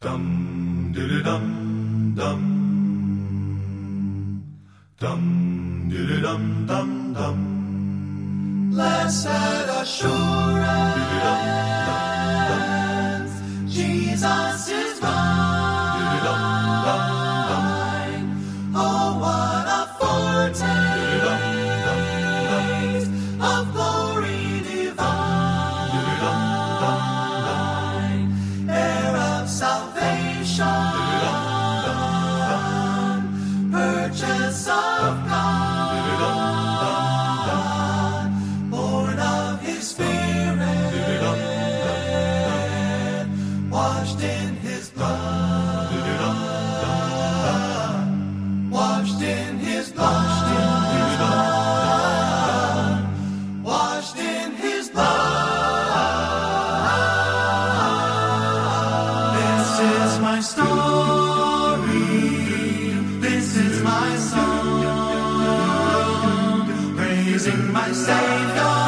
Dum doo dum dum. Dum doo dum dum dum. Blessed assurance, Jesus is. washed in his blood. Washed in his blood. Washed in his blood. This is my story. This is my song. Praising my Savior.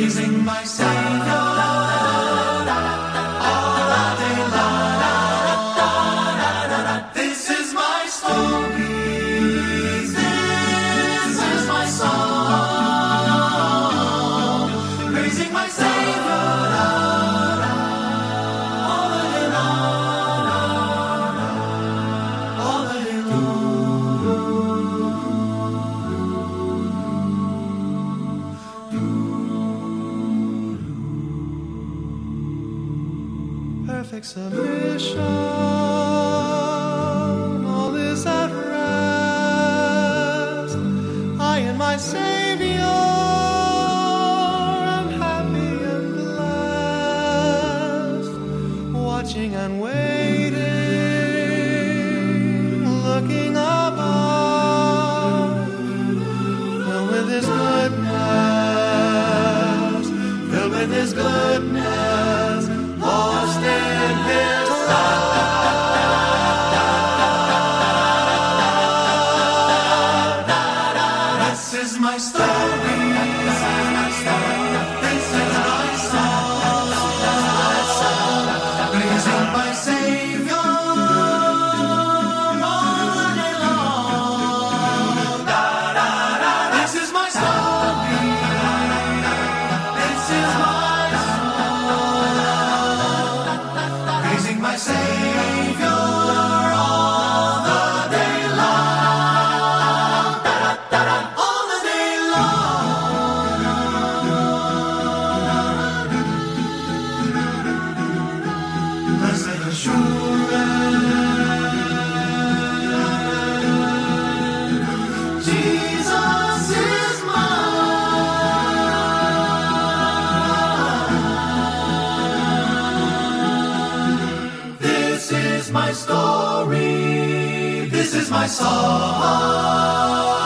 praising myself. perfect submission. All is at rest. I and my Savior am happy and blessed, watching and waiting, looking up. stop. is my story. This is my song.